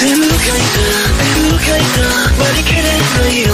Baby, look at you, baby, look at you, 머리 you.